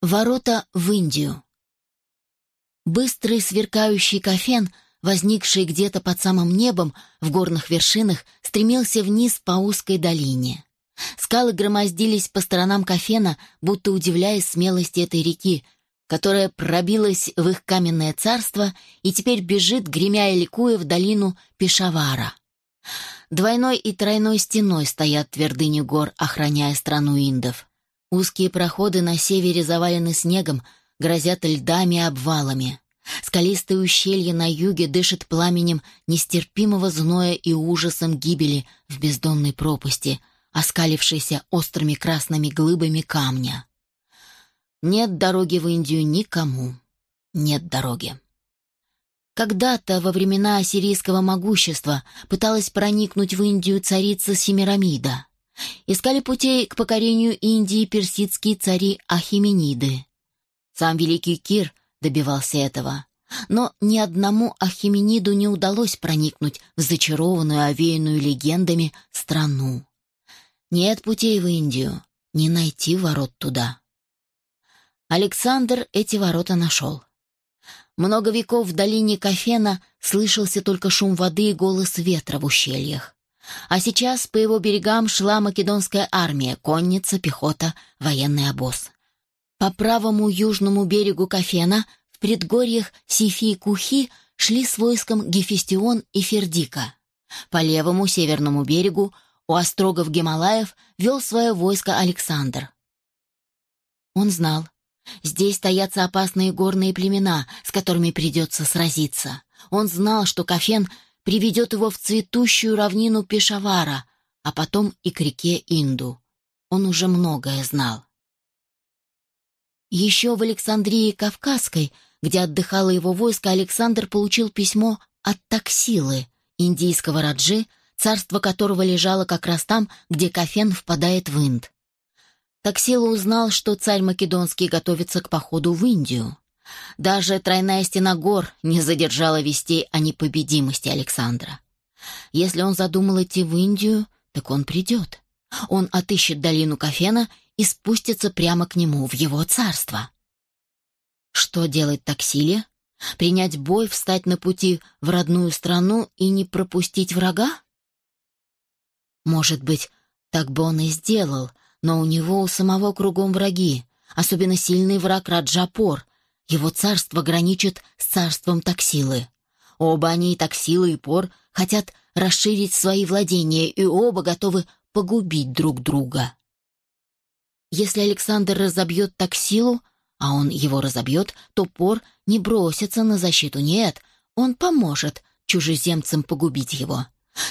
Ворота в Индию. Быстрый сверкающий кофен, возникший где-то под самым небом в горных вершинах, стремился вниз по узкой долине. Скалы громоздились по сторонам кофена, будто удивляясь смелости этой реки, которая пробилась в их каменное царство и теперь бежит, гремя и ликуя в долину Пешавара. Двойной и тройной стеной стоят твердыни гор, охраняя страну индов. Узкие проходы на севере завалены снегом, грозят льдами и обвалами. Скалистые ущелья на юге дышат пламенем нестерпимого зноя и ужасом гибели в бездонной пропасти, оскалившейся острыми красными глыбами камня. Нет дороги в Индию никому. Нет дороги. Когда-то, во времена ассирийского могущества, пыталась проникнуть в Индию царица Семирамида. Искали путей к покорению Индии персидские цари Ахимениды. Сам великий Кир добивался этого. Но ни одному Ахимениду не удалось проникнуть в зачарованную, овеянную легендами страну. Нет путей в Индию, не найти ворот туда. Александр эти ворота нашел. Много веков в долине Кафена слышался только шум воды и голос ветра в ущельях. А сейчас по его берегам шла македонская армия, конница, пехота, военный обоз. По правому южному берегу Кафена, в предгорьях Сифи и Кухи, шли с войском Гефестион и Фердика. По левому северному берегу у острогов Гималаев вел свое войско Александр. Он знал, здесь стоятся опасные горные племена, с которыми придется сразиться. Он знал, что Кафен приведет его в цветущую равнину Пешавара, а потом и к реке Инду. Он уже многое знал. Еще в Александрии Кавказской, где отдыхало его войско, Александр получил письмо от Таксилы, индийского раджи, царство которого лежало как раз там, где Кафен впадает в Инд. Таксила узнал, что царь Македонский готовится к походу в Индию. Даже тройная стена гор не задержала вестей о непобедимости Александра. Если он задумал идти в Индию, так он придет. Он отыщет долину Кафена и спустится прямо к нему, в его царство. Что делать Таксиле? Принять бой, встать на пути в родную страну и не пропустить врага? Может быть, так бы он и сделал, но у него у самого кругом враги, особенно сильный враг Раджапор, его царство граничит с царством Таксилы. Оба они, Таксила и Пор, хотят расширить свои владения, и оба готовы погубить друг друга. Если Александр разобьет Таксилу, а он его разобьет, то Пор не бросится на защиту, нет, он поможет чужеземцам погубить его.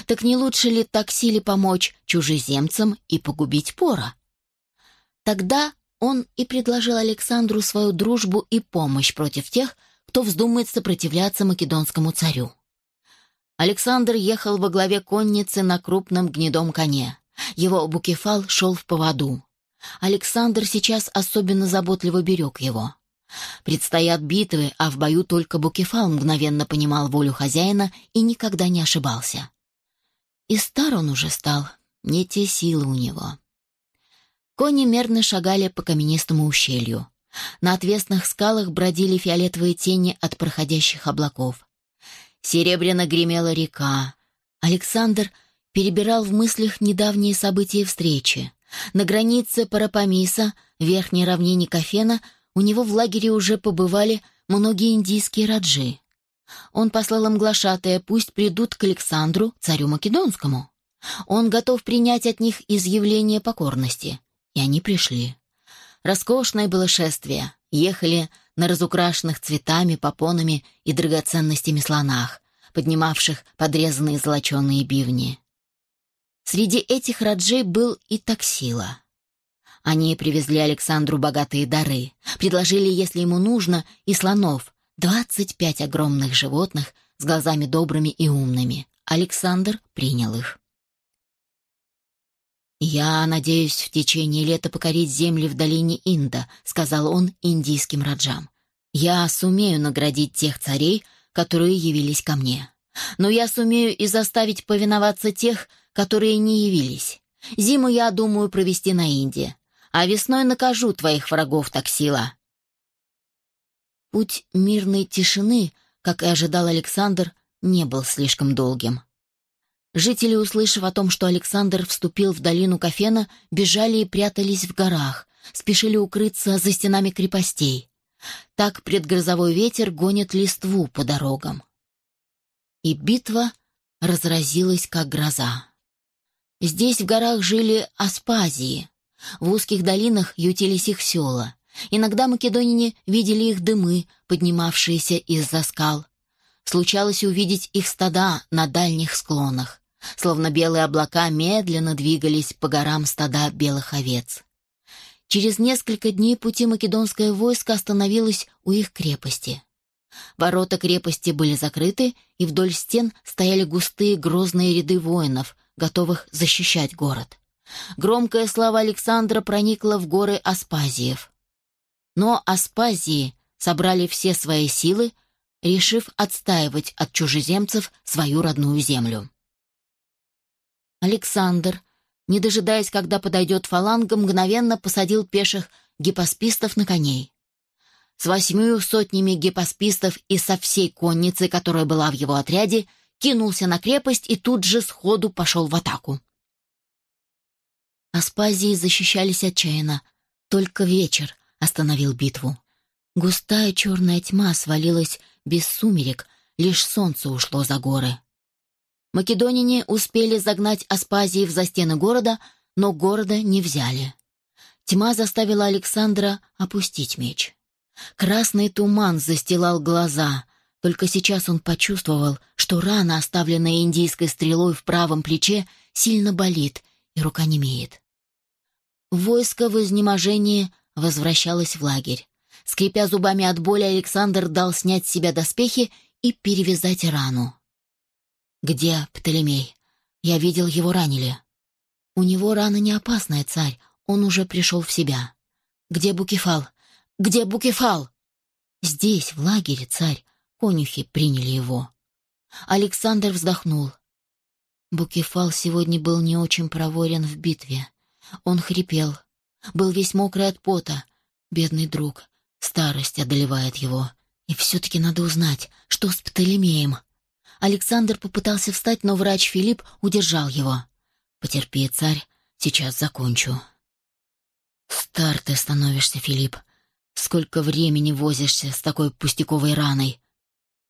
Так не лучше ли Таксиле помочь чужеземцам и погубить Пора? Тогда он и предложил Александру свою дружбу и помощь против тех, кто вздумает сопротивляться македонскому царю. Александр ехал во главе конницы на крупном гнедом коне. Его букефал шел в поводу. Александр сейчас особенно заботливо берег его. Предстоят битвы, а в бою только Букефал мгновенно понимал волю хозяина и никогда не ошибался. И стар он уже стал, не те силы у него. Кони мерно шагали по каменистому ущелью. На отвесных скалах бродили фиолетовые тени от проходящих облаков. Серебряно гремела река. Александр перебирал в мыслях недавние события встречи. На границе Парапамиса, верхней равнине Кафена, у него в лагере уже побывали многие индийские раджи. Он послал им глашатая, пусть придут к Александру, царю Македонскому. Он готов принять от них изъявление покорности. И они пришли. Роскошное было шествие. Ехали на разукрашенных цветами, попонами и драгоценностями слонах, поднимавших подрезанные золоченые бивни. Среди этих раджей был и таксила. Они привезли Александру богатые дары, предложили, если ему нужно, и слонов, двадцать пять огромных животных с глазами добрыми и умными. Александр принял их. «Я надеюсь в течение лета покорить земли в долине Инда», — сказал он индийским раджам. «Я сумею наградить тех царей, которые явились ко мне. Но я сумею и заставить повиноваться тех, которые не явились. Зиму я думаю провести на Инде, а весной накажу твоих врагов так сила. Путь мирной тишины, как и ожидал Александр, не был слишком долгим. Жители, услышав о том, что Александр вступил в долину Кофена, бежали и прятались в горах, спешили укрыться за стенами крепостей. Так предгрозовой ветер гонит листву по дорогам. И битва разразилась, как гроза. Здесь в горах жили аспазии. В узких долинах ютились их села. Иногда македонине видели их дымы, поднимавшиеся из-за скал. Случалось увидеть их стада на дальних склонах. Словно белые облака медленно двигались по горам стада белых овец. Через несколько дней пути македонское войско остановилось у их крепости. Ворота крепости были закрыты, и вдоль стен стояли густые грозные ряды воинов, готовых защищать город. Громкая слава Александра проникла в горы Аспазиев. Но Аспазии собрали все свои силы, решив отстаивать от чужеземцев свою родную землю. Александр, не дожидаясь, когда подойдет фаланга, мгновенно посадил пеших гипоспистов на коней. С восьмью сотнями гипоспистов и со всей конницы, которая была в его отряде, кинулся на крепость и тут же сходу пошел в атаку. Аспазии защищались отчаянно. Только вечер остановил битву. Густая черная тьма свалилась без сумерек, лишь солнце ушло за горы. Македонине успели загнать Аспазиев за стены города, но города не взяли. Тьма заставила Александра опустить меч. Красный туман застилал глаза. Только сейчас он почувствовал, что рана, оставленная индийской стрелой в правом плече, сильно болит, и рука немеет. Войско в изнеможении возвращалось в лагерь. Скрипя зубами от боли, Александр дал снять с себя доспехи и перевязать рану. «Где Птолемей? Я видел, его ранили». «У него рана не опасная, царь. Он уже пришел в себя». «Где Букефал? Где Букефал?» «Здесь, в лагере, царь. Конюхи приняли его». Александр вздохнул. Букефал сегодня был не очень проворен в битве. Он хрипел. Был весь мокрый от пота. Бедный друг. Старость одолевает его. И все-таки надо узнать, что с Птолемеем. Александр попытался встать, но врач Филипп удержал его. «Потерпи, царь, сейчас закончу». «Стар ты становишься, Филипп. Сколько времени возишься с такой пустяковой раной?»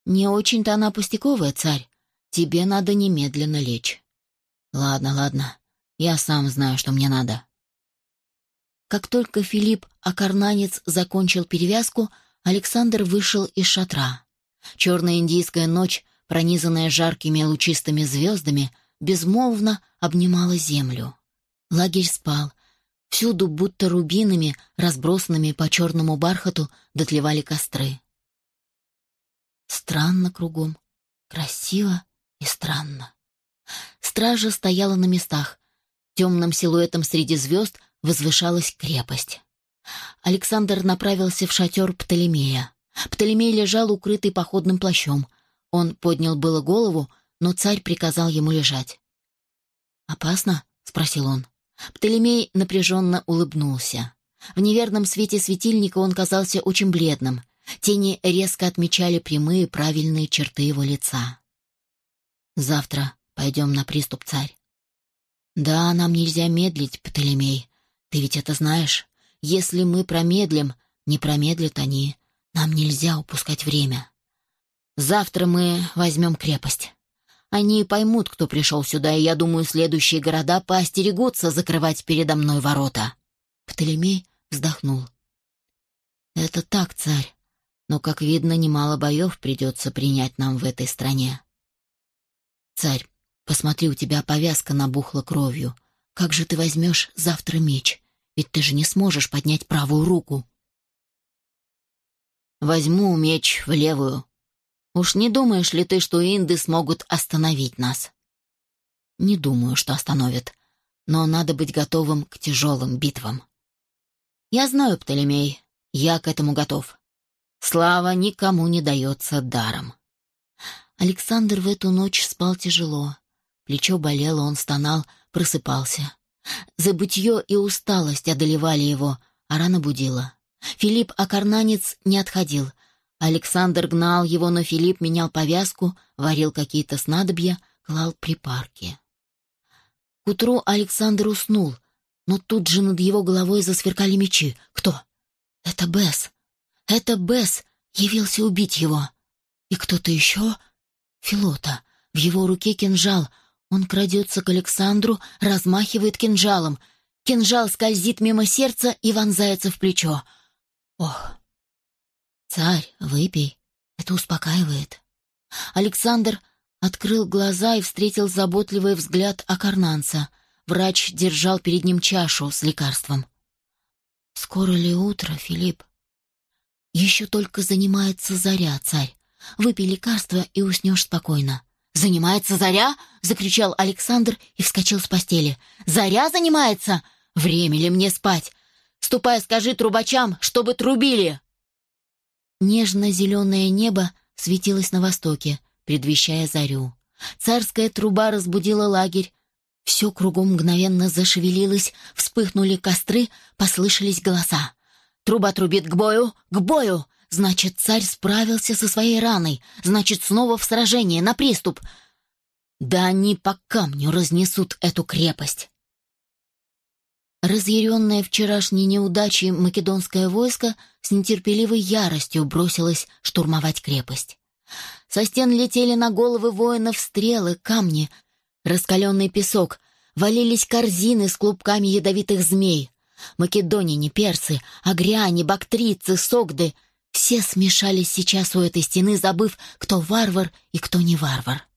«Не очень-то она пустяковая, царь. Тебе надо немедленно лечь». «Ладно, ладно. Я сам знаю, что мне надо». Как только Филипп Акарнанец закончил перевязку, Александр вышел из шатра. Черная индийская ночь пронизанная жаркими лучистыми звездами, безмолвно обнимала землю. Лагерь спал. Всюду, будто рубинами, разбросанными по черному бархату, дотлевали костры. Странно кругом, красиво и странно. Стража стояла на местах. Темным силуэтом среди звезд возвышалась крепость. Александр направился в шатер Птолемея. Птолемей лежал укрытый походным плащом — он поднял было голову, но царь приказал ему лежать. «Опасно?» — спросил он. Птолемей напряженно улыбнулся. В неверном свете светильника он казался очень бледным. Тени резко отмечали прямые правильные черты его лица. «Завтра пойдем на приступ, царь». «Да, нам нельзя медлить, Птолемей. Ты ведь это знаешь. Если мы промедлим, не промедлят они. Нам нельзя упускать время». Завтра мы возьмем крепость. Они поймут, кто пришел сюда, и я думаю, следующие города поостерегутся закрывать передо мной ворота». Птолемей вздохнул. «Это так, царь, но, как видно, немало боев придется принять нам в этой стране». «Царь, посмотри, у тебя повязка набухла кровью. Как же ты возьмешь завтра меч? Ведь ты же не сможешь поднять правую руку». «Возьму меч в левую», Уж не думаешь ли ты, что инды смогут остановить нас? Не думаю, что остановят. Но надо быть готовым к тяжелым битвам. Я знаю, Птолемей, я к этому готов. Слава никому не дается даром. Александр в эту ночь спал тяжело. Плечо болело, он стонал, просыпался. Забытье и усталость одолевали его, а рано будила. Филипп Акарнанец не отходил — Александр гнал его, но Филипп менял повязку, варил какие-то снадобья, клал припарки. К утру Александр уснул, но тут же над его головой засверкали мечи. Кто? Это Бесс. Это Бесс явился убить его. И кто-то еще? Филота. В его руке кинжал. Он крадется к Александру, размахивает кинжалом. Кинжал скользит мимо сердца и вонзается в плечо. Ох! «Царь, выпей. Это успокаивает». Александр открыл глаза и встретил заботливый взгляд Акарнанца. Врач держал перед ним чашу с лекарством. «Скоро ли утро, Филипп?» «Еще только занимается заря, царь. Выпей лекарство и уснешь спокойно». «Занимается заря?» — закричал Александр и вскочил с постели. «Заря занимается? Время ли мне спать? Ступай, скажи трубачам, чтобы трубили!» Нежно-зеленое небо светилось на востоке, предвещая зарю. Царская труба разбудила лагерь. Все кругом мгновенно зашевелилось, вспыхнули костры, послышались голоса. «Труба трубит к бою! К бою!» Значит, царь справился со своей раной. Значит, снова в сражение, на приступ. Да они по камню разнесут эту крепость. Разъяренное вчерашней неудачей македонское войско с нетерпеливой яростью бросилось штурмовать крепость. Со стен летели на головы воинов стрелы, камни, раскаленный песок, валились корзины с клубками ядовитых змей. Македоняне, персы, агряне, бактрицы, согды — все смешались сейчас у этой стены, забыв, кто варвар и кто не варвар.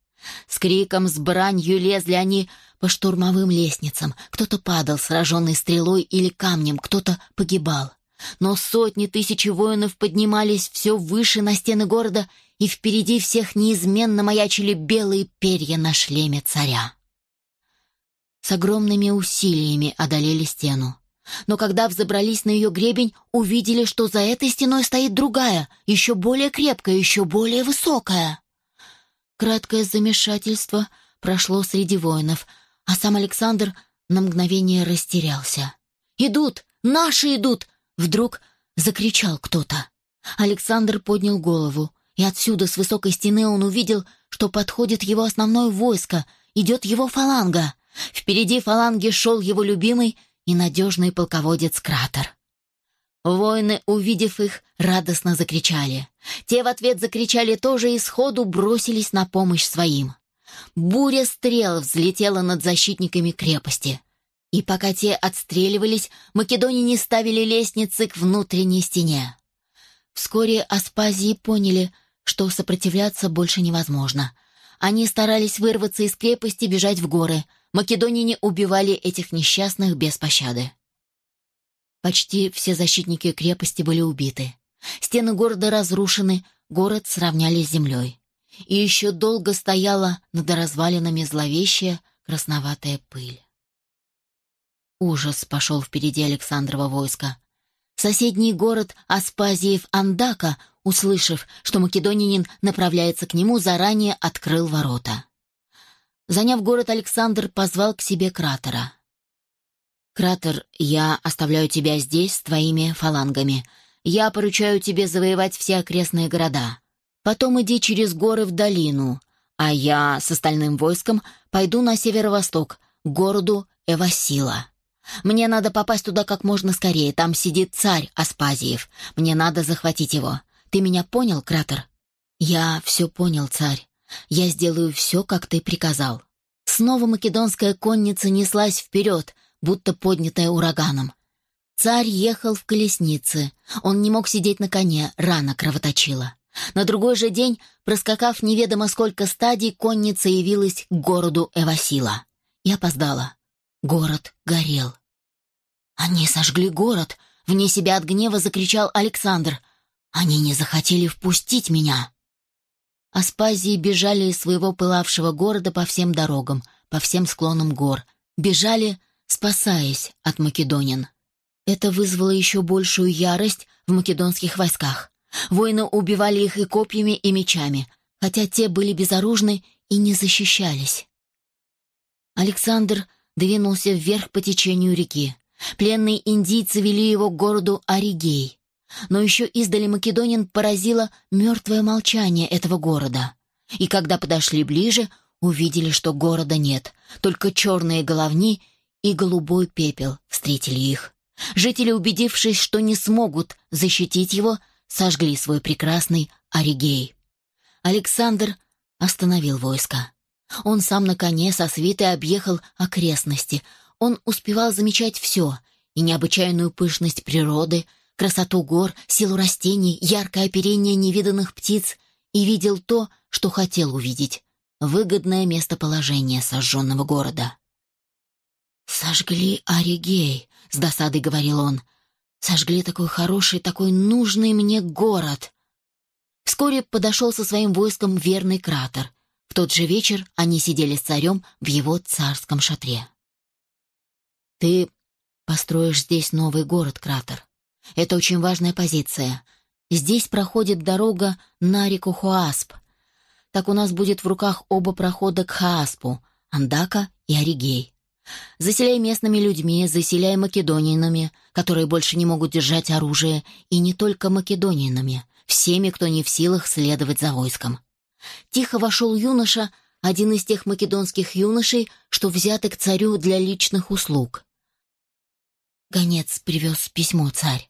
С криком, с бранью лезли они по штурмовым лестницам. Кто-то падал, сраженный стрелой или камнем, кто-то погибал. Но сотни тысяч воинов поднимались все выше на стены города, и впереди всех неизменно маячили белые перья на шлеме царя. С огромными усилиями одолели стену. Но когда взобрались на ее гребень, увидели, что за этой стеной стоит другая, еще более крепкая, еще более высокая. Краткое замешательство прошло среди воинов, а сам Александр на мгновение растерялся. «Идут! Наши идут!» — вдруг закричал кто-то. Александр поднял голову, и отсюда, с высокой стены, он увидел, что подходит его основное войско, идет его фаланга. Впереди фаланги шел его любимый и надежный полководец Кратер. Воины, увидев их, радостно закричали. Те в ответ закричали тоже и сходу бросились на помощь своим. Буря стрел взлетела над защитниками крепости. И пока те отстреливались, македоняне ставили лестницы к внутренней стене. Вскоре Аспазии поняли, что сопротивляться больше невозможно. Они старались вырваться из крепости, бежать в горы. Македоняне убивали этих несчастных без пощады. Почти все защитники крепости были убиты. Стены города разрушены, город сравняли с землей. И еще долго стояла над развалинами зловещая красноватая пыль. Ужас пошел впереди Александрова войска. Соседний город Аспазиев-Андака, услышав, что македонянин направляется к нему, заранее открыл ворота. Заняв город, Александр позвал к себе кратера. «Кратер, я оставляю тебя здесь с твоими фалангами. Я поручаю тебе завоевать все окрестные города. Потом иди через горы в долину, а я с остальным войском пойду на северо-восток, к городу Эвасила. Мне надо попасть туда как можно скорее. Там сидит царь Аспазиев. Мне надо захватить его. Ты меня понял, Кратер?» «Я все понял, царь. Я сделаю все, как ты приказал». Снова македонская конница неслась вперед, будто поднятая ураганом. Царь ехал в колеснице. Он не мог сидеть на коне, рана кровоточила. На другой же день, проскакав неведомо сколько стадий, конница явилась к городу Эвасила. И опоздала. Город горел. «Они сожгли город!» — вне себя от гнева закричал Александр. «Они не захотели впустить меня!» Аспазии бежали из своего пылавшего города по всем дорогам, по всем склонам гор. Бежали, спасаясь от македонин. Это вызвало еще большую ярость в македонских войсках. Воины убивали их и копьями, и мечами, хотя те были безоружны и не защищались. Александр двинулся вверх по течению реки. Пленные индийцы вели его к городу Оригей. Но еще издали македонин поразило мертвое молчание этого города. И когда подошли ближе, увидели, что города нет, только черные головни и голубой пепел встретили их. Жители, убедившись, что не смогут защитить его, сожгли свой прекрасный Оригей. Александр остановил войско. Он сам на коне со свитой объехал окрестности. Он успевал замечать все — и необычайную пышность природы, красоту гор, силу растений, яркое оперение невиданных птиц и видел то, что хотел увидеть — выгодное местоположение сожженного города. «Сожгли Оригей», — с досадой говорил он. «Сожгли такой хороший, такой нужный мне город». Вскоре подошел со своим войском верный кратер. В тот же вечер они сидели с царем в его царском шатре. «Ты построишь здесь новый город, кратер. Это очень важная позиция. Здесь проходит дорога на реку Хуасп. Так у нас будет в руках оба прохода к Хааспу, Андака и Оригей. Заселяй местными людьми, заселяй македонинами, которые больше не могут держать оружие, и не только македонинами, всеми, кто не в силах следовать за войском. Тихо вошел юноша, один из тех македонских юношей, что взяты к царю для личных услуг. Гонец привез письмо, царь.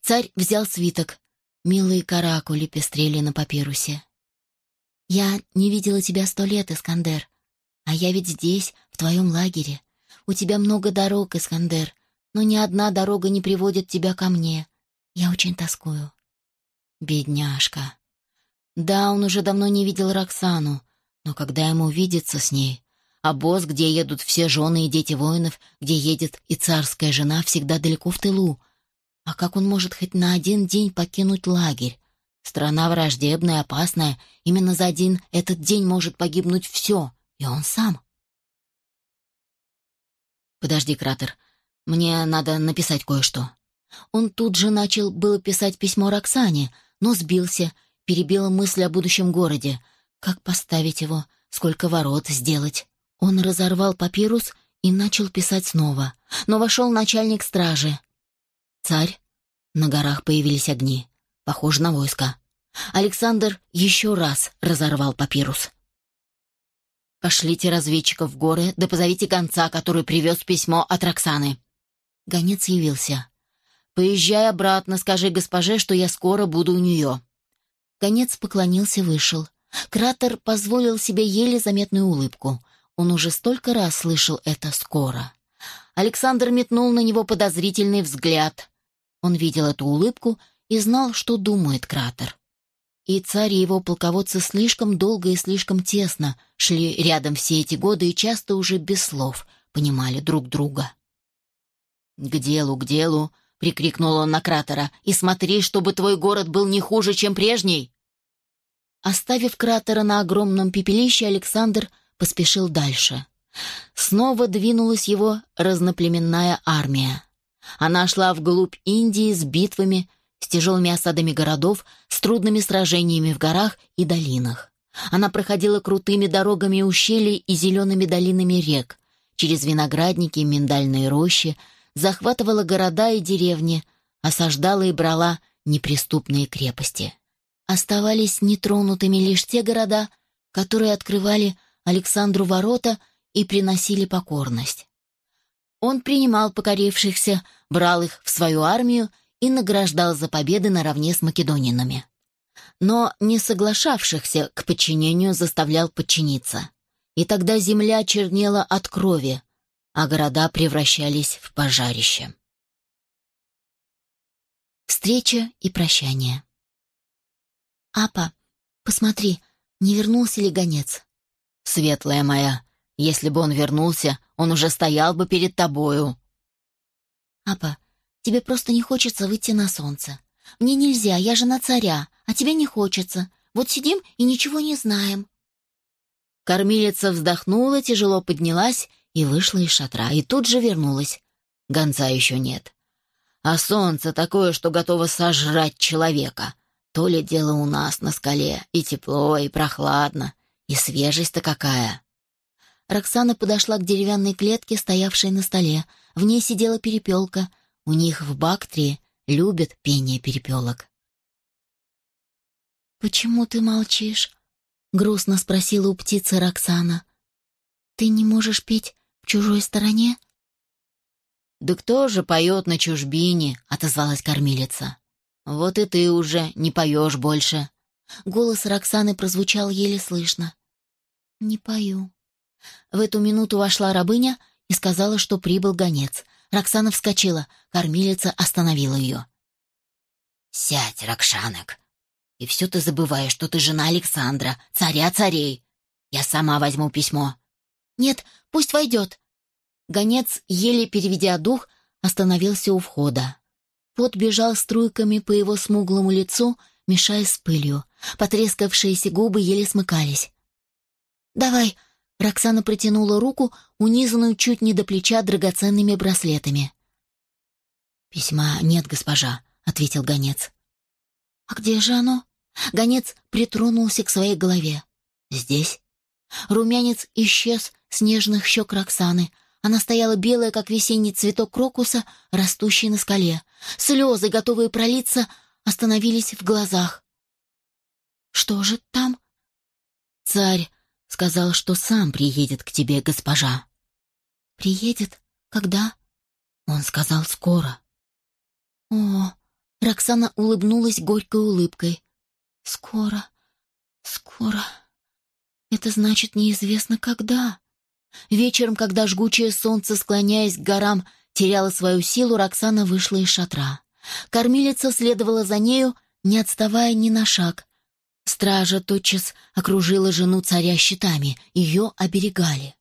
Царь взял свиток. Милые каракули пестрели на папирусе. «Я не видела тебя сто лет, Искандер. А я ведь здесь, в твоем лагере. У тебя много дорог, Искандер, но ни одна дорога не приводит тебя ко мне. Я очень тоскую». Бедняжка. Да, он уже давно не видел Роксану, но когда ему видеться с ней, босс, где едут все жены и дети воинов, где едет и царская жена, всегда далеко в тылу. А как он может хоть на один день покинуть лагерь? Страна враждебная, опасная. Именно за один этот день может погибнуть все, и он сам. «Подожди, Кратер, мне надо написать кое-что». Он тут же начал было писать письмо Роксане, но сбился, перебила мысль о будущем городе. Как поставить его, сколько ворот сделать. Он разорвал папирус и начал писать снова, но вошел начальник стражи. «Царь?» На горах появились огни. Похоже на войско. Александр еще раз разорвал папирус. «Пошлите разведчиков в горы, да позовите гонца, который привез письмо от Роксаны». Гонец явился. «Поезжай обратно, скажи госпоже, что я скоро буду у нее». Гонец поклонился, вышел. Кратер позволил себе еле заметную улыбку. Он уже столько раз слышал это «скоро». Александр метнул на него подозрительный взгляд. Он видел эту улыбку и знал, что думает Кратер. И царь и его полководцы слишком долго и слишком тесно шли рядом все эти годы и часто уже без слов понимали друг друга. «К делу, к делу!» — прикрикнул он на кратера. «И смотри, чтобы твой город был не хуже, чем прежний!» Оставив кратера на огромном пепелище, Александр поспешил дальше. Снова двинулась его разноплеменная армия. Она шла вглубь Индии с битвами, с тяжелыми осадами городов, с трудными сражениями в горах и долинах. Она проходила крутыми дорогами ущелий и зелеными долинами рек, через виноградники и миндальные рощи, захватывала города и деревни, осаждала и брала неприступные крепости. Оставались нетронутыми лишь те города, которые открывали Александру ворота и приносили покорность. Он принимал покорившихся, брал их в свою армию и награждал за победы наравне с македонинами. Но не соглашавшихся к подчинению заставлял подчиниться. И тогда земля чернела от крови, а города превращались в пожарище. Встреча и прощание. «Апа, посмотри, не вернулся ли гонец?» «Светлая моя, если бы он вернулся, он уже стоял бы перед тобою». «Апа, тебе просто не хочется выйти на солнце. Мне нельзя, я жена царя, а тебе не хочется. Вот сидим и ничего не знаем». Кормилица вздохнула, тяжело поднялась и вышла из шатра, и тут же вернулась. Гонца еще нет. А солнце такое, что готово сожрать человека. То ли дело у нас на скале, и тепло, и прохладно, и свежесть-то какая. Роксана подошла к деревянной клетке, стоявшей на столе. В ней сидела перепелка. У них в Бактрии любят пение перепелок. «Почему ты молчишь?» — грустно спросила у птицы Роксана. «Ты не можешь петь в чужой стороне?» «Да кто же поет на чужбине?» — отозвалась кормилица. «Вот и ты уже не поешь больше». Голос Роксаны прозвучал еле слышно. «Не пою». В эту минуту вошла рабыня и сказала, что прибыл гонец. Роксана вскочила, кормилица остановила ее. «Сядь, Рокшанок, и все ты забываешь, что ты жена Александра, царя царей. Я сама возьму письмо». «Нет, пусть войдет». Гонец, еле переведя дух, остановился у входа. Пот бежал струйками по его смуглому лицу, мешая с пылью. Потрескавшиеся губы еле смыкались. «Давай!» — Роксана протянула руку, унизанную чуть не до плеча драгоценными браслетами. «Письма нет, госпожа», — ответил гонец. «А где же оно?» Гонец притронулся к своей голове. «Здесь». Румянец исчез с нежных щек Роксаны. Она стояла белая, как весенний цветок крокуса, растущий на скале. Слезы, готовые пролиться, остановились в глазах. «Что же там?» «Царь сказал, что сам приедет к тебе, госпожа». «Приедет? Когда?» Он сказал скоро. «О!» Роксана улыбнулась горькой улыбкой. «Скоро, скоро. Это значит неизвестно когда». Вечером, когда жгучее солнце, склоняясь к горам, теряло свою силу, Роксана вышла из шатра. Кормилица следовала за нею, не отставая ни на шаг. Стража тотчас окружила жену царя щитами, ее оберегали.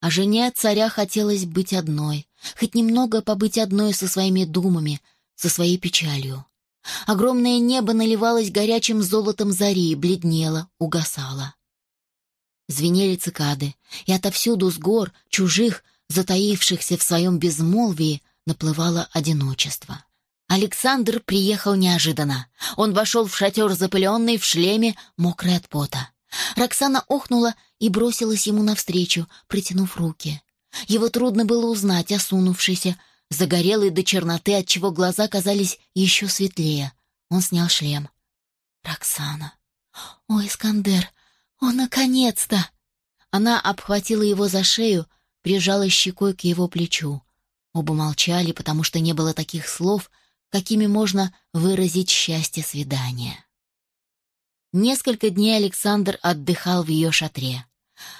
А жене царя хотелось быть одной, хоть немного побыть одной со своими думами, со своей печалью. Огромное небо наливалось горячим золотом зари, бледнело, угасало. Звенели цикады, и отовсюду с гор, чужих, затаившихся в своем безмолвии, наплывало одиночество. Александр приехал неожиданно. Он вошел в шатер запыленный, в шлеме, мокрый от пота. Роксана охнула и бросилась ему навстречу, притянув руки. Его трудно было узнать, осунувшийся, загорелый до черноты, отчего глаза казались еще светлее. Он снял шлем. «Роксана! О, Искандер! О, наконец-то!» Она обхватила его за шею, прижала щекой к его плечу. Оба молчали, потому что не было таких слов, какими можно выразить счастье свидания. Несколько дней Александр отдыхал в ее шатре.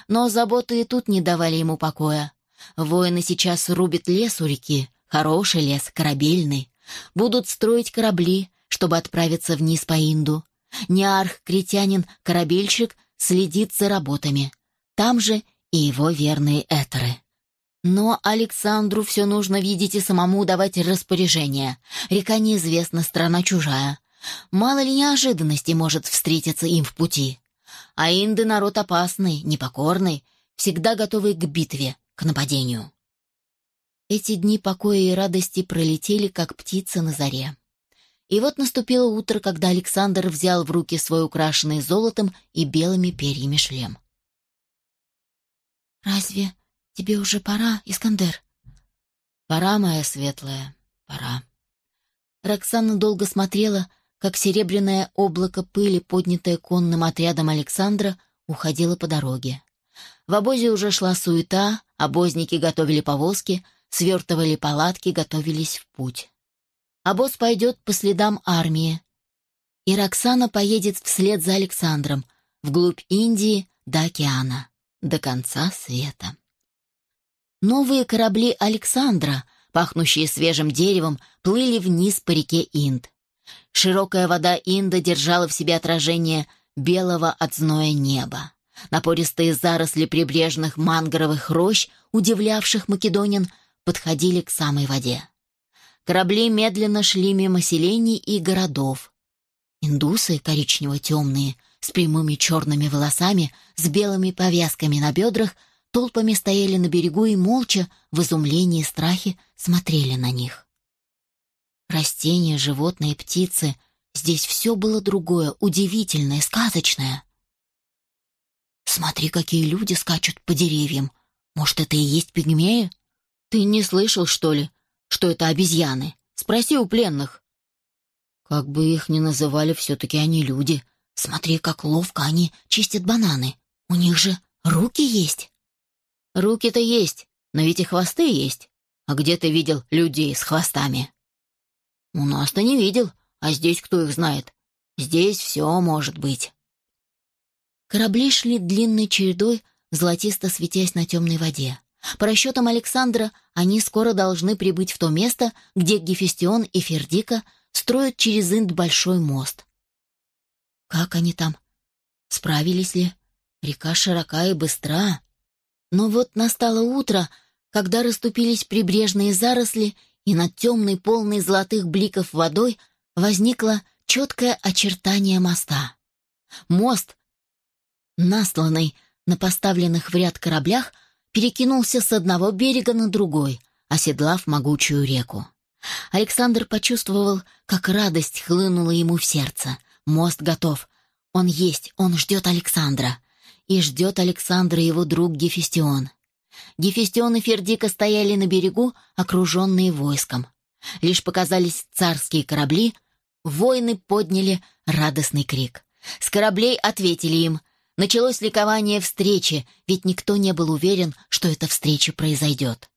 Но заботы и тут не давали ему покоя. Воины сейчас рубят лес у реки, хороший лес, корабельный. Будут строить корабли, чтобы отправиться вниз по Инду. Неарх-критянин, корабельщик, следит за работами. Там же и его верные этеры. Но Александру все нужно видеть и самому давать распоряжение. Река неизвестна, страна чужая. Мало ли неожиданностей может встретиться им в пути. А инды народ опасный, непокорный, всегда готовый к битве, к нападению. Эти дни покоя и радости пролетели, как птица на заре. И вот наступило утро, когда Александр взял в руки свой украшенный золотом и белыми перьями шлем. «Разве Тебе уже пора, Искандер?» «Пора, моя светлая, пора». Роксана долго смотрела, как серебряное облако пыли, поднятое конным отрядом Александра, уходило по дороге. В обозе уже шла суета, обозники готовили повозки, свертывали палатки, готовились в путь. Обоз пойдет по следам армии. И Роксана поедет вслед за Александром, вглубь Индии до океана, до конца света. Новые корабли Александра, пахнущие свежим деревом, плыли вниз по реке Инд. Широкая вода Инда держала в себе отражение белого от зноя неба. Напористые заросли прибрежных мангровых рощ, удивлявших македонин, подходили к самой воде. Корабли медленно шли мимо селений и городов. Индусы, коричнево-темные, с прямыми черными волосами, с белыми повязками на бедрах, толпами стояли на берегу и молча, в изумлении и страхе, смотрели на них. Растения, животные, птицы — здесь все было другое, удивительное, сказочное. «Смотри, какие люди скачут по деревьям. Может, это и есть пигмеи? Ты не слышал, что ли, что это обезьяны?» — Спроси у пленных». «Как бы их ни называли, все-таки они люди. Смотри, как ловко они чистят бананы. У них же руки есть». «Руки-то есть, но ведь и хвосты есть. А где ты видел людей с хвостами?» «У нас-то не видел, а здесь кто их знает? Здесь все может быть». Корабли шли длинной чередой, золотисто светясь на темной воде. По расчетам Александра, они скоро должны прибыть в то место, где Гефестион и Фердика строят через Инд большой мост. Как они там? Справились ли? Река широка и быстра. Но вот настало утро, когда расступились прибрежные заросли, и над темной, полной золотых бликов водой возникло четкое очертание моста. Мост, насланный на поставленных в ряд кораблях, перекинулся с одного берега на другой, оседлав могучую реку. Александр почувствовал, как радость хлынула ему в сердце. Мост готов. Он есть, он ждет Александра. И ждет Александра его друг Гефестион. Гефестион и Фердика стояли на берегу, окруженные войском. Лишь показались царские корабли, воины подняли радостный крик. С кораблей ответили им. Началось ликование встречи, ведь никто не был уверен, что эта встреча произойдет.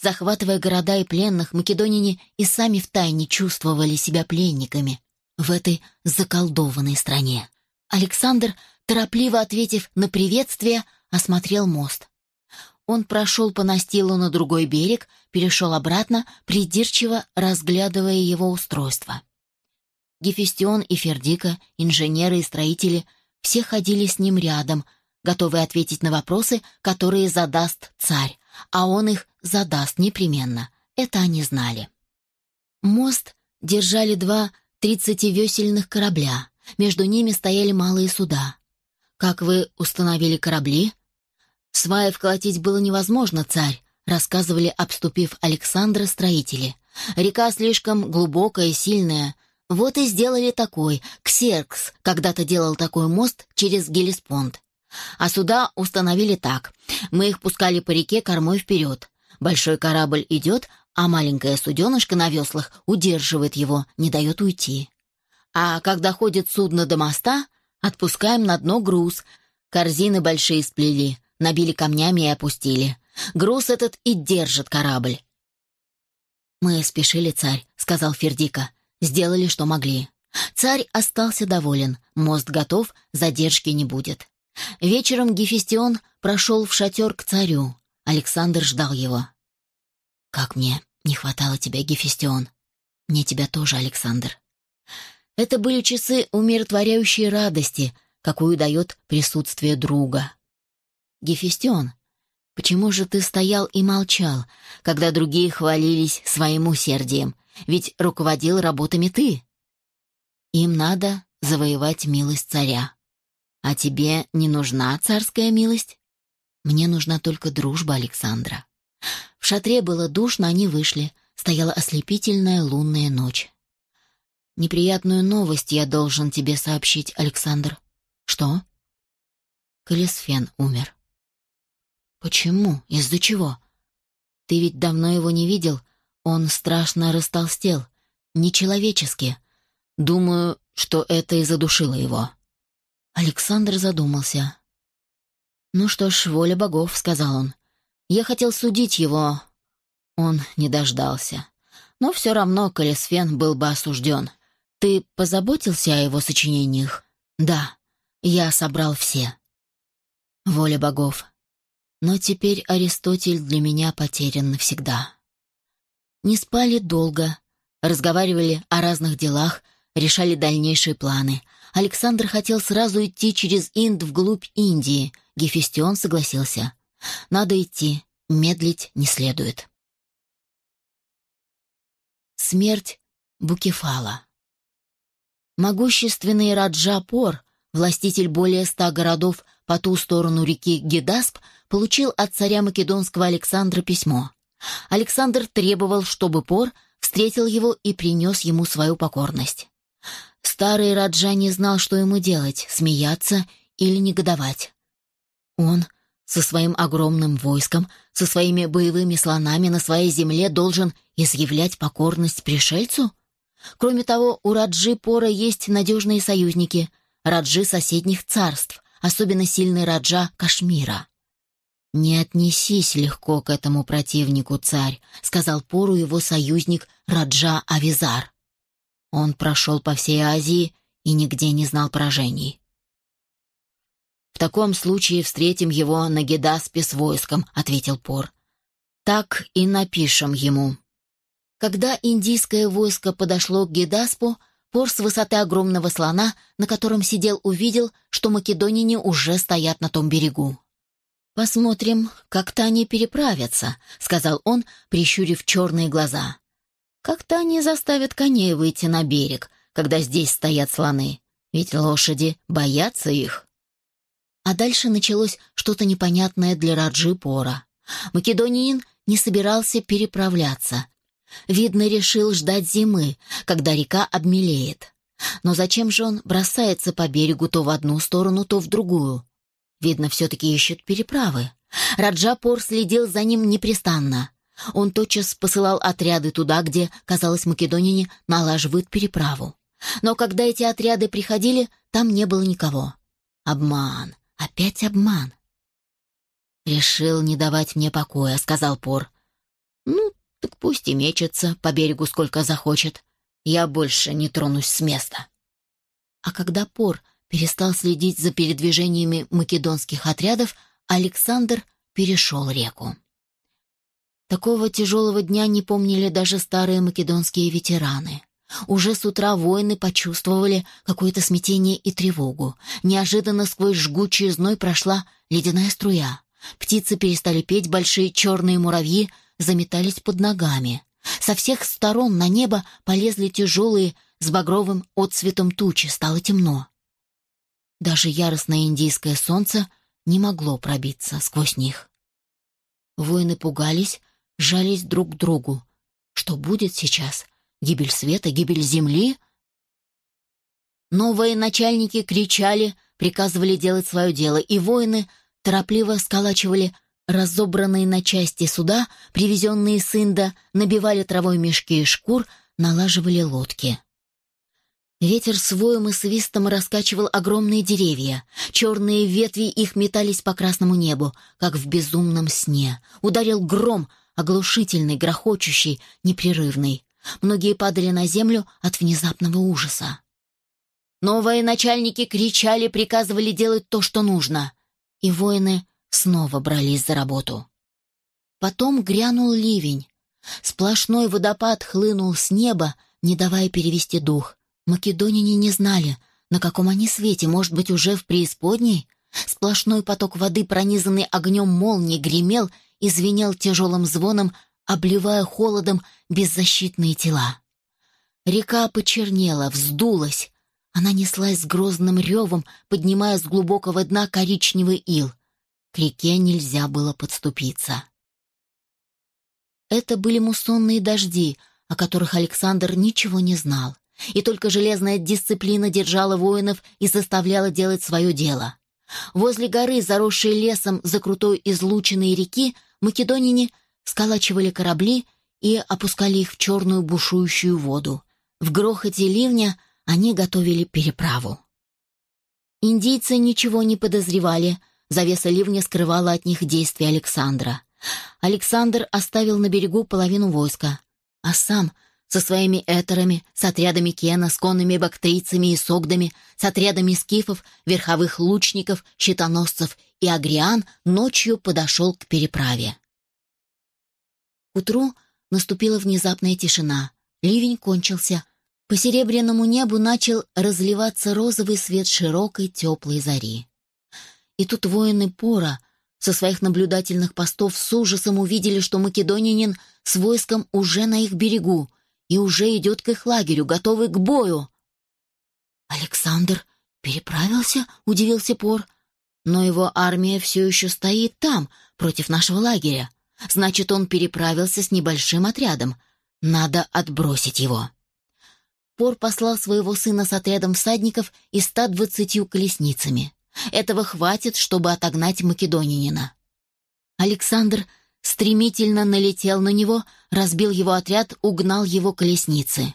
Захватывая города и пленных, македонине и сами втайне чувствовали себя пленниками в этой заколдованной стране. Александр, торопливо ответив на приветствие, осмотрел мост. Он прошел по настилу на другой берег, перешел обратно, придирчиво разглядывая его устройство. Гефестион и Фердика, инженеры и строители, все ходили с ним рядом, готовые ответить на вопросы, которые задаст царь, а он их задаст непременно. Это они знали. Мост держали два тридцативесельных корабля. Между ними стояли малые суда. «Как вы установили корабли?» Сваи вколотить было невозможно, царь, рассказывали, обступив Александра строители. Река слишком глубокая и сильная. Вот и сделали такой. Ксеркс когда-то делал такой мост через Гелеспонд. А суда установили так. Мы их пускали по реке кормой вперед. Большой корабль идет, а маленькая суденышко на веслах удерживает его, не дает уйти. А когда ходит судно до моста, отпускаем на дно груз. Корзины большие сплели, набили камнями и опустили. Груз этот и держит корабль. «Мы спешили, царь», — сказал Фердика. «Сделали, что могли». Царь остался доволен. Мост готов, задержки не будет. Вечером Гефестион прошел в шатер к царю. Александр ждал его. «Как мне не хватало тебя, Гефестион. Мне тебя тоже, Александр». Это были часы умиротворяющей радости, какую дает присутствие друга. Гефестион, почему же ты стоял и молчал, когда другие хвалились своим усердием? Ведь руководил работами ты. Им надо завоевать милость царя. А тебе не нужна царская милость? Мне нужна только дружба Александра. В шатре было душно, они вышли. Стояла ослепительная лунная ночь. Неприятную новость я должен тебе сообщить, Александр. Что? Калисфен умер. Почему? Из-за чего? Ты ведь давно его не видел. Он страшно растолстел. Нечеловечески. Думаю, что это и задушило его. Александр задумался. «Ну что ж, воля богов», — сказал он. «Я хотел судить его. Он не дождался. Но все равно Калисфен был бы осужден. Ты позаботился о его сочинениях?» «Да, я собрал все». «Воля богов. Но теперь Аристотель для меня потерян навсегда. Не спали долго, разговаривали о разных делах, решали дальнейшие планы. Александр хотел сразу идти через Инд вглубь Индии. Гефестион согласился. Надо идти, медлить не следует. Смерть Букефала Могущественный Раджапор, властитель более ста городов по ту сторону реки Гедасп, получил от царя Македонского Александра письмо. Александр требовал, чтобы Пор встретил его и принес ему свою покорность. Старый Раджа не знал, что ему делать, смеяться или негодовать. Он со своим огромным войском, со своими боевыми слонами на своей земле должен изъявлять покорность пришельцу? Кроме того, у Раджи Пора есть надежные союзники, Раджи соседних царств, особенно сильный Раджа Кашмира. «Не отнесись легко к этому противнику, царь», — сказал Пору его союзник Раджа Авизар. Он прошел по всей Азии и нигде не знал поражений. «В таком случае встретим его на Гедаспе с войском», — ответил Пор. «Так и напишем ему». Когда индийское войско подошло к Гедаспу, Пор с высоты огромного слона, на котором сидел, увидел, что македонине уже стоят на том берегу. «Посмотрим, как-то они переправятся», — сказал он, прищурив черные глаза. «Как-то они заставят коней выйти на берег, когда здесь стоят слоны, ведь лошади боятся их». А дальше началось что-то непонятное для Раджи Пора. Македонянин не собирался переправляться. Видно, решил ждать зимы, когда река обмелеет. Но зачем же он бросается по берегу то в одну сторону, то в другую? Видно, все-таки ищет переправы. Раджапор следил за ним непрестанно. Он тотчас посылал отряды туда, где, казалось, македонине налаживают переправу. Но когда эти отряды приходили, там не было никого. Обман. Опять обман. «Решил не давать мне покоя», — сказал Пор. «Ну, так пусть и мечется по берегу сколько захочет. Я больше не тронусь с места». А когда Пор перестал следить за передвижениями македонских отрядов, Александр перешел реку. Такого тяжелого дня не помнили даже старые македонские ветераны. Уже с утра воины почувствовали какое-то смятение и тревогу. Неожиданно сквозь жгучий зной прошла ледяная струя. Птицы перестали петь, большие черные муравьи заметались под ногами. Со всех сторон на небо полезли тяжелые с багровым отцветом тучи, стало темно. Даже яростное индийское солнце не могло пробиться сквозь них. Воины пугались, жались друг к другу. Что будет сейчас? Гибель света, гибель земли? Новые начальники кричали, приказывали делать свое дело, и воины торопливо сколачивали разобранные на части суда, привезенные с Инда, набивали травой мешки и шкур, налаживали лодки. Ветер с воем и свистом раскачивал огромные деревья. Черные ветви их метались по красному небу, как в безумном сне. Ударил гром, оглушительный, грохочущий, непрерывный. Многие падали на землю от внезапного ужаса. Новые начальники кричали, приказывали делать то, что нужно. И воины снова брались за работу. Потом грянул ливень. Сплошной водопад хлынул с неба, не давая перевести дух. Македонине не знали, на каком они свете, может быть, уже в преисподней? Сплошной поток воды, пронизанный огнем молнии, гремел и звенел тяжелым звоном, обливая холодом беззащитные тела. Река почернела, вздулась. Она неслась с грозным ревом, поднимая с глубокого дна коричневый ил. К реке нельзя было подступиться. Это были муссонные дожди, о которых Александр ничего не знал. И только железная дисциплина держала воинов и заставляла делать свое дело. Возле горы, заросшей лесом за крутой излученной реки, македонине сколачивали корабли и опускали их в черную бушующую воду. В грохоте ливня они готовили переправу. Индийцы ничего не подозревали, завеса ливня скрывала от них действия Александра. Александр оставил на берегу половину войска, а сам со своими этерами, с отрядами Кена, с конными бактрийцами и согдами, с отрядами скифов, верховых лучников, щитоносцев и агриан ночью подошел к переправе. К утру наступила внезапная тишина. Ливень кончился. По серебряному небу начал разливаться розовый свет широкой теплой зари. И тут воины Пора со своих наблюдательных постов с ужасом увидели, что македонянин с войском уже на их берегу и уже идет к их лагерю, готовый к бою. «Александр переправился?» — удивился Пор. «Но его армия все еще стоит там, против нашего лагеря. Значит, он переправился с небольшим отрядом. Надо отбросить его. Пор послал своего сына с отрядом всадников и ста двадцатью колесницами. Этого хватит, чтобы отогнать македонянина. Александр стремительно налетел на него, разбил его отряд, угнал его колесницы.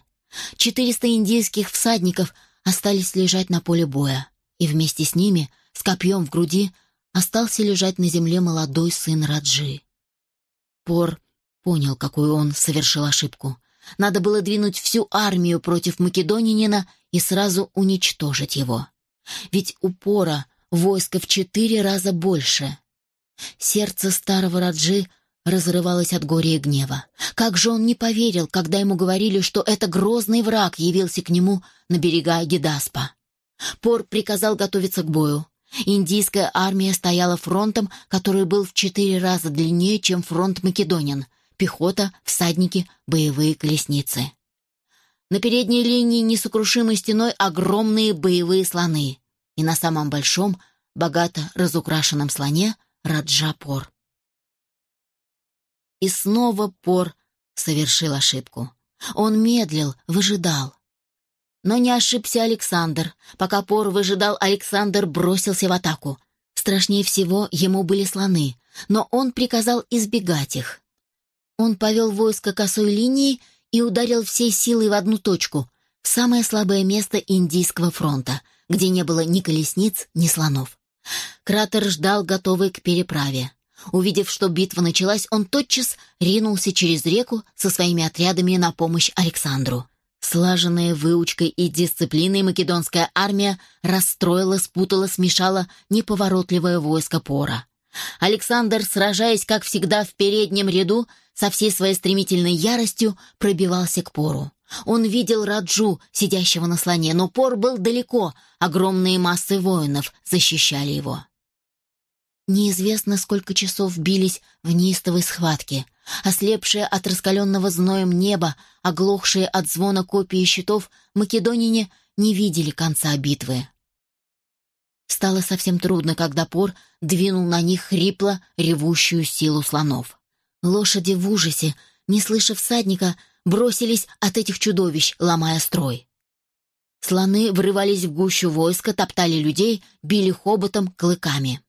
Четыреста индийских всадников остались лежать на поле боя, и вместе с ними, с копьем в груди, остался лежать на земле молодой сын Раджи. Пор понял, какую он совершил ошибку. Надо было двинуть всю армию против македонянина и сразу уничтожить его. Ведь у Пора войско в четыре раза больше. Сердце старого Раджи разрывалось от горя и гнева. Как же он не поверил, когда ему говорили, что это грозный враг явился к нему на берега Гидаспа. Пор приказал готовиться к бою. Индийская армия стояла фронтом, который был в четыре раза длиннее, чем фронт македонин. Пехота, всадники, боевые колесницы. На передней линии несокрушимой стеной огромные боевые слоны. И на самом большом, богато разукрашенном слоне Раджапор. И снова Пор совершил ошибку. Он медлил, выжидал. Но не ошибся Александр. Пока Пор выжидал, Александр бросился в атаку. Страшнее всего ему были слоны, но он приказал избегать их. Он повел войско косой линии и ударил всей силой в одну точку, в самое слабое место Индийского фронта, где не было ни колесниц, ни слонов. Кратер ждал, готовый к переправе. Увидев, что битва началась, он тотчас ринулся через реку со своими отрядами на помощь Александру. Слаженная выучкой и дисциплиной македонская армия расстроила, спутала, смешала неповоротливое войско Пора. Александр, сражаясь, как всегда, в переднем ряду, со всей своей стремительной яростью пробивался к Пору. Он видел Раджу, сидящего на слоне, но Пор был далеко, огромные массы воинов защищали его. Неизвестно, сколько часов бились в неистовой схватке. Ослепшие от раскаленного зноем неба, оглохшие от звона копий и щитов, македонине не видели конца битвы. Стало совсем трудно, когда Пор двинул на них хрипло ревущую силу слонов. Лошади в ужасе, не слыша всадника, бросились от этих чудовищ, ломая строй. Слоны врывались в гущу войска, топтали людей, били хоботом, клыками.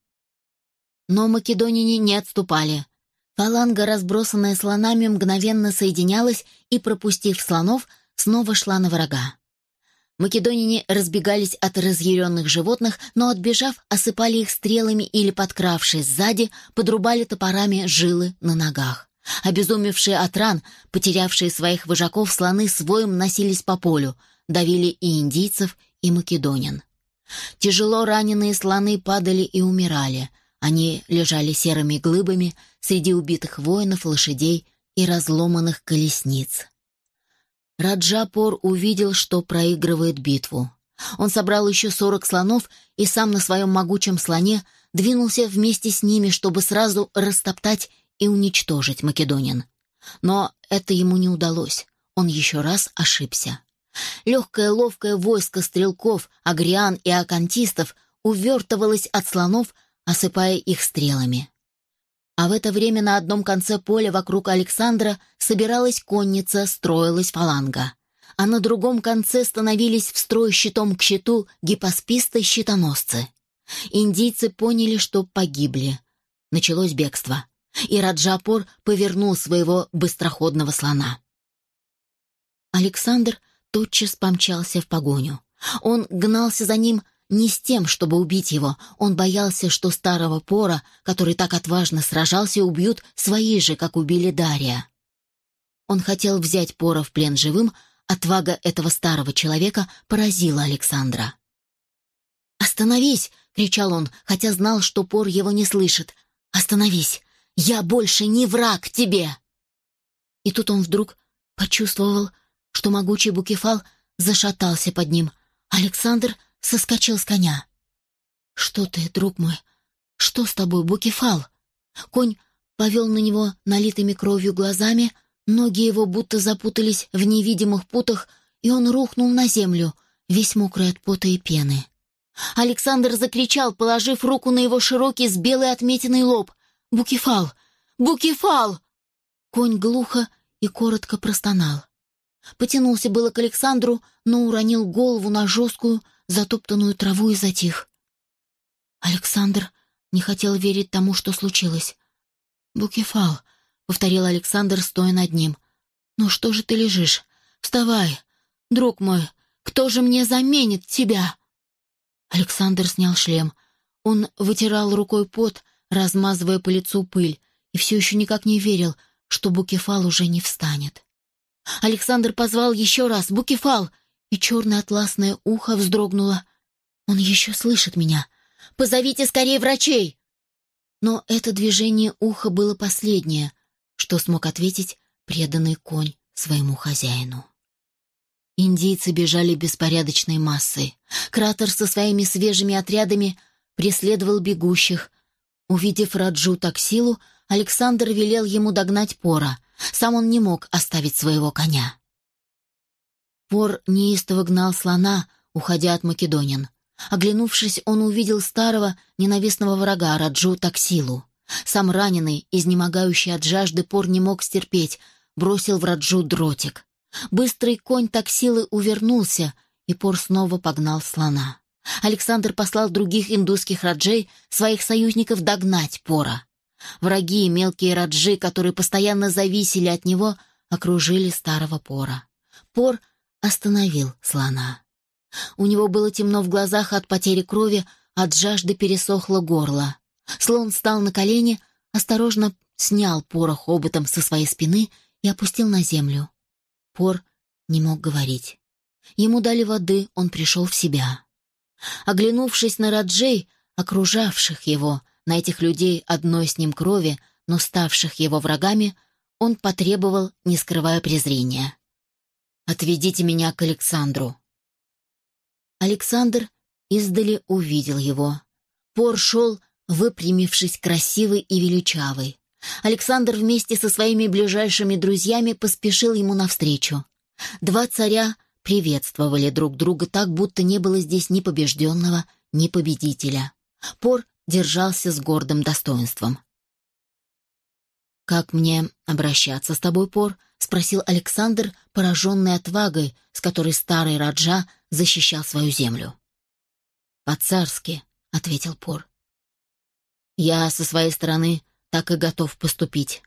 Но македонине не отступали. Фаланга, разбросанная слонами, мгновенно соединялась и, пропустив слонов, снова шла на врага. Македонине разбегались от разъяренных животных, но, отбежав, осыпали их стрелами или, подкравшись сзади, подрубали топорами жилы на ногах. Обезумевшие от ран, потерявшие своих вожаков, слоны с воем носились по полю, давили и индийцев, и македонин. Тяжело раненые слоны падали и умирали, они лежали серыми глыбами среди убитых воинов, лошадей и разломанных колесниц. Раджапор увидел, что проигрывает битву. Он собрал еще сорок слонов и сам на своем могучем слоне двинулся вместе с ними, чтобы сразу растоптать и уничтожить Македонин. Но это ему не удалось. Он еще раз ошибся. Легкое ловкое войско стрелков, агриан и акантистов увертывалось от слонов, осыпая их стрелами. А в это время на одном конце поля вокруг Александра собиралась конница, строилась фаланга. А на другом конце становились в строй щитом к щиту гипосписты-щитоносцы. Индийцы поняли, что погибли. Началось бегство. И Раджапор повернул своего быстроходного слона. Александр тотчас помчался в погоню. Он гнался за ним не с тем, чтобы убить его. Он боялся, что старого Пора, который так отважно сражался, убьют свои же, как убили Дария. Он хотел взять Пора в плен живым, отвага этого старого человека поразила Александра. «Остановись!» — кричал он, хотя знал, что Пор его не слышит. «Остановись! Я больше не враг тебе!» И тут он вдруг почувствовал, что могучий Букефал зашатался под ним. Александр — соскочил с коня. «Что ты, друг мой? Что с тобой, Букефал?» Конь повел на него налитыми кровью глазами, ноги его будто запутались в невидимых путах, и он рухнул на землю, весь мокрый от пота и пены. Александр закричал, положив руку на его широкий с белой отметиной лоб. «Букефал! Букефал!» Конь глухо и коротко простонал. Потянулся было к Александру, но уронил голову на жесткую, затоптанную траву и затих. Александр не хотел верить тому, что случилось. «Букефал», — повторил Александр, стоя над ним. «Ну что же ты лежишь? Вставай! Друг мой, кто же мне заменит тебя?» Александр снял шлем. Он вытирал рукой пот, размазывая по лицу пыль, и все еще никак не верил, что Букефал уже не встанет. Александр позвал еще раз «Букефал!» И черное атласное ухо вздрогнуло. «Он еще слышит меня! Позовите скорее врачей!» Но это движение уха было последнее, что смог ответить преданный конь своему хозяину. Индийцы бежали беспорядочной массой. Кратер со своими свежими отрядами преследовал бегущих. Увидев Раджу Таксилу, Александр велел ему догнать Пора. Сам он не мог оставить своего коня. Пор неистово гнал слона, уходя от македонин. Оглянувшись, он увидел старого, ненавистного врага Раджу Таксилу. Сам раненый, изнемогающий от жажды, Пор не мог стерпеть, бросил в Раджу дротик. Быстрый конь Таксилы увернулся, и Пор снова погнал слона. Александр послал других индусских раджей, своих союзников, догнать Пора. Враги, мелкие раджи, которые постоянно зависели от него, окружили старого Пора. Пор остановил слона. У него было темно в глазах от потери крови, от жажды пересохло горло. Слон встал на колени, осторожно снял порох хоботом со своей спины и опустил на землю. Пор не мог говорить. Ему дали воды, он пришел в себя. Оглянувшись на Раджей, окружавших его, на этих людей одной с ним крови, но ставших его врагами, он потребовал, не скрывая презрения. «Отведите меня к Александру». Александр издали увидел его. Пор шел, выпрямившись, красивый и величавый. Александр вместе со своими ближайшими друзьями поспешил ему навстречу. Два царя приветствовали друг друга так, будто не было здесь ни побежденного, ни победителя. Пор держался с гордым достоинством. «Как мне обращаться с тобой, Пор?» — спросил Александр, пораженный отвагой, с которой старый Раджа защищал свою землю. «По-царски», — ответил Пор. «Я со своей стороны так и готов поступить».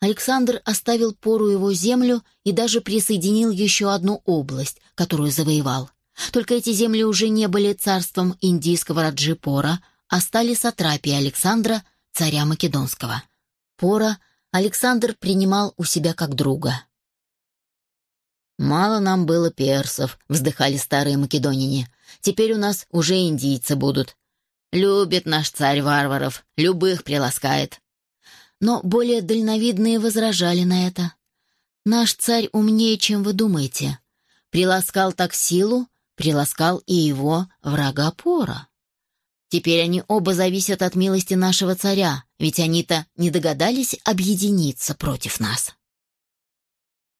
Александр оставил Пору его землю и даже присоединил еще одну область, которую завоевал. Только эти земли уже не были царством индийского Раджи Пора, а стали сатрапией Александра, царя Македонского. Пора Александр принимал у себя как друга. «Мало нам было персов», — вздыхали старые македонине. «Теперь у нас уже индийцы будут. Любит наш царь варваров, любых приласкает». Но более дальновидные возражали на это. «Наш царь умнее, чем вы думаете. Приласкал так силу, приласкал и его врага Пора. Теперь они оба зависят от милости нашего царя, ведь они-то не догадались объединиться против нас».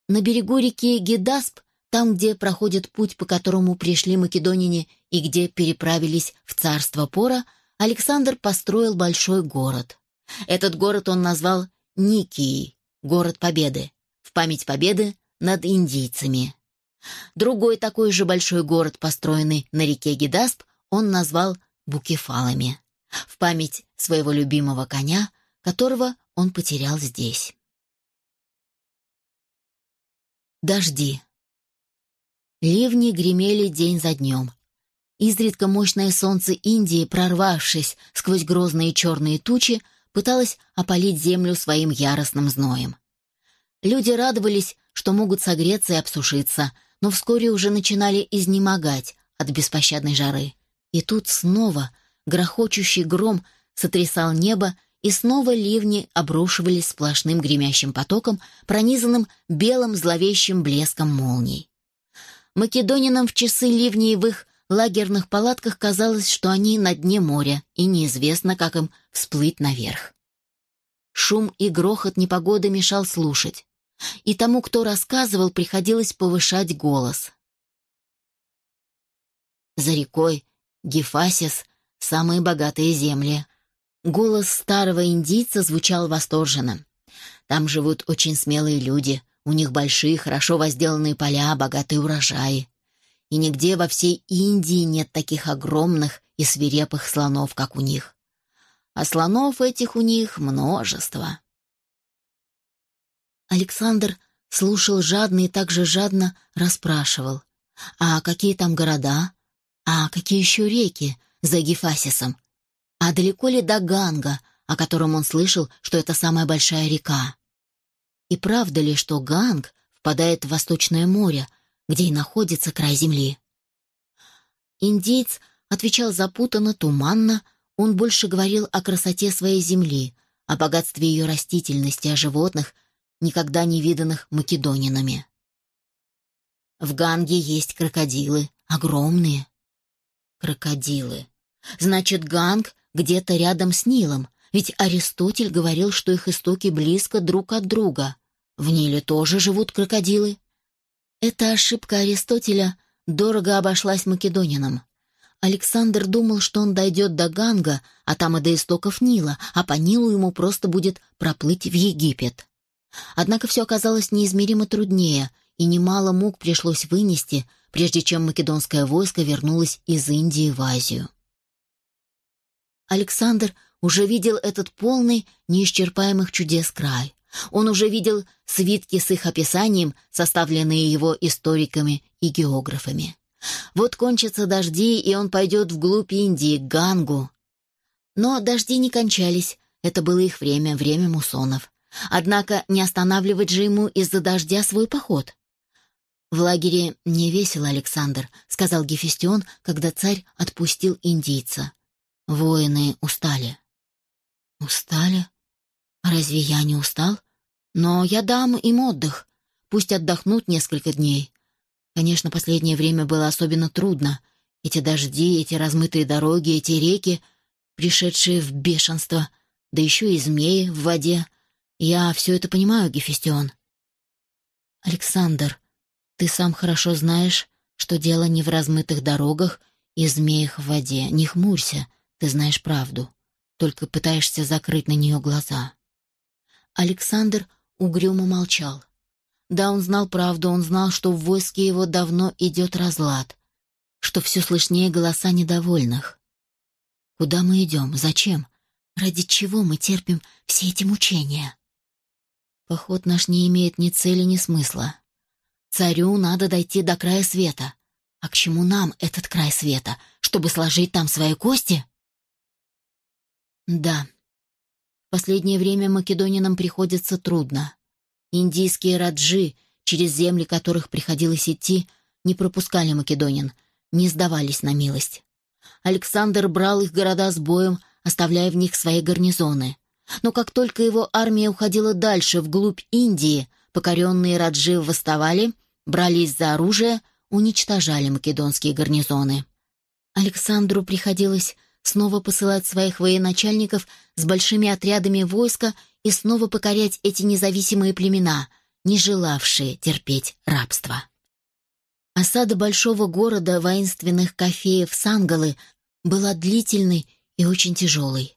На берегу реки Гедасп, там, где проходит путь, по которому пришли македонине и где переправились в царство Пора, Александр построил большой город. Этот город он назвал Никией, город Победы, в память победы над индийцами. Другой такой же большой город, построенный на реке Гедасп, он назвал Букефалами, в память своего любимого коня, которого он потерял здесь. Дожди. Ливни гремели день за днем. Изредка мощное солнце Индии, прорвавшись сквозь грозные черные тучи, пыталось опалить землю своим яростным зноем. Люди радовались, что могут согреться и обсушиться, но вскоре уже начинали изнемогать от беспощадной жары. И тут снова грохочущий гром сотрясал небо и снова ливни обрушивались сплошным гремящим потоком, пронизанным белым зловещим блеском молний. Македонинам в часы ливней в их лагерных палатках казалось, что они на дне моря, и неизвестно, как им всплыть наверх. Шум и грохот непогоды мешал слушать, и тому, кто рассказывал, приходилось повышать голос. За рекой Гефасис — самые богатые земли, Голос старого индийца звучал восторженно. Там живут очень смелые люди, у них большие, хорошо возделанные поля, богатые урожаи. И нигде во всей Индии нет таких огромных и свирепых слонов, как у них. А слонов этих у них множество. Александр слушал жадно и также жадно расспрашивал. А какие там города? А какие еще реки за Гефасисом? А далеко ли до Ганга, о котором он слышал, что это самая большая река? И правда ли, что Ганг впадает в Восточное море, где и находится край земли? Индейц отвечал запутанно, туманно, он больше говорил о красоте своей земли, о богатстве ее растительности, о животных, никогда не виданных македонинами. В Ганге есть крокодилы, огромные. Крокодилы. Значит, Ганг где-то рядом с Нилом, ведь Аристотель говорил, что их истоки близко друг от друга. В Ниле тоже живут крокодилы. Эта ошибка Аристотеля дорого обошлась македонинам. Александр думал, что он дойдет до Ганга, а там и до истоков Нила, а по Нилу ему просто будет проплыть в Египет. Однако все оказалось неизмеримо труднее, и немало мук пришлось вынести, прежде чем македонское войско вернулось из Индии в Азию. Александр уже видел этот полный неисчерпаемых чудес край. Он уже видел свитки с их описанием, составленные его историками и географами. Вот кончатся дожди, и он пойдет вглубь Индии, к Гангу. Но дожди не кончались, это было их время, время мусонов. Однако не останавливать же ему из-за дождя свой поход. «В лагере не весело, Александр», — сказал Гефестион, когда царь отпустил индийца. «Воины устали». «Устали? Разве я не устал? Но я дам им отдых. Пусть отдохнут несколько дней. Конечно, последнее время было особенно трудно. Эти дожди, эти размытые дороги, эти реки, пришедшие в бешенство, да еще и змеи в воде. Я все это понимаю, Гефестион. Александр, ты сам хорошо знаешь, что дело не в размытых дорогах и змеях в воде. Не хмурься, ты знаешь правду. Только пытаешься закрыть на нее глаза. Александр угрюмо молчал. Да, он знал правду, он знал, что в войске его давно идет разлад, что все слышнее голоса недовольных. Куда мы идем? Зачем? Ради чего мы терпим все эти мучения? Поход наш не имеет ни цели, ни смысла. Царю надо дойти до края света. А к чему нам этот край света? Чтобы сложить там свои кости? Да. В последнее время македонинам приходится трудно. Индийские раджи, через земли которых приходилось идти, не пропускали македонин, не сдавались на милость. Александр брал их города с боем, оставляя в них свои гарнизоны. Но как только его армия уходила дальше, вглубь Индии, покоренные раджи восставали, брались за оружие, уничтожали македонские гарнизоны. Александру приходилось снова посылать своих военачальников с большими отрядами войска и снова покорять эти независимые племена, не желавшие терпеть рабство. Осада большого города воинственных кофеев Сангалы была длительной и очень тяжелой.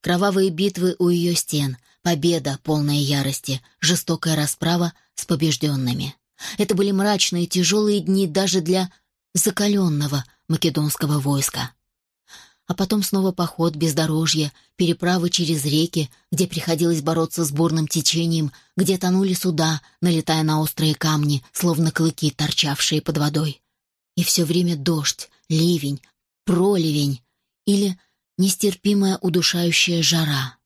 Кровавые битвы у ее стен, победа, полная ярости, жестокая расправа с побежденными. Это были мрачные, тяжелые дни даже для закаленного македонского войска. А потом снова поход, бездорожье, переправы через реки, где приходилось бороться с бурным течением, где тонули суда, налетая на острые камни, словно клыки, торчавшие под водой. И все время дождь, ливень, проливень или нестерпимая удушающая жара.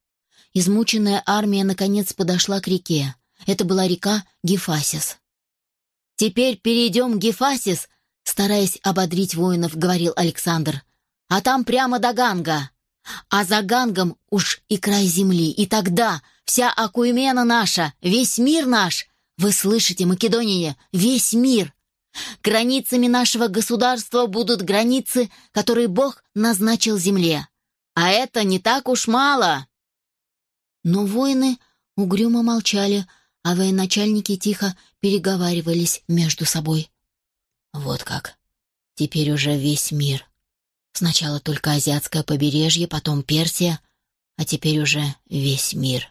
Измученная армия наконец подошла к реке. Это была река Гефасис. «Теперь перейдем Гефасис», — стараясь ободрить воинов, говорил Александр. «А там прямо до Ганга. А за Гангом уж и край земли. И тогда вся Акуймена наша, весь мир наш. Вы слышите, Македония, весь мир. Границами нашего государства будут границы, которые Бог назначил земле. А это не так уж мало. Но воины угрюмо молчали, а военачальники тихо переговаривались между собой. Вот как. Теперь уже весь мир. Сначала только азиатское побережье, потом Персия, а теперь уже весь мир.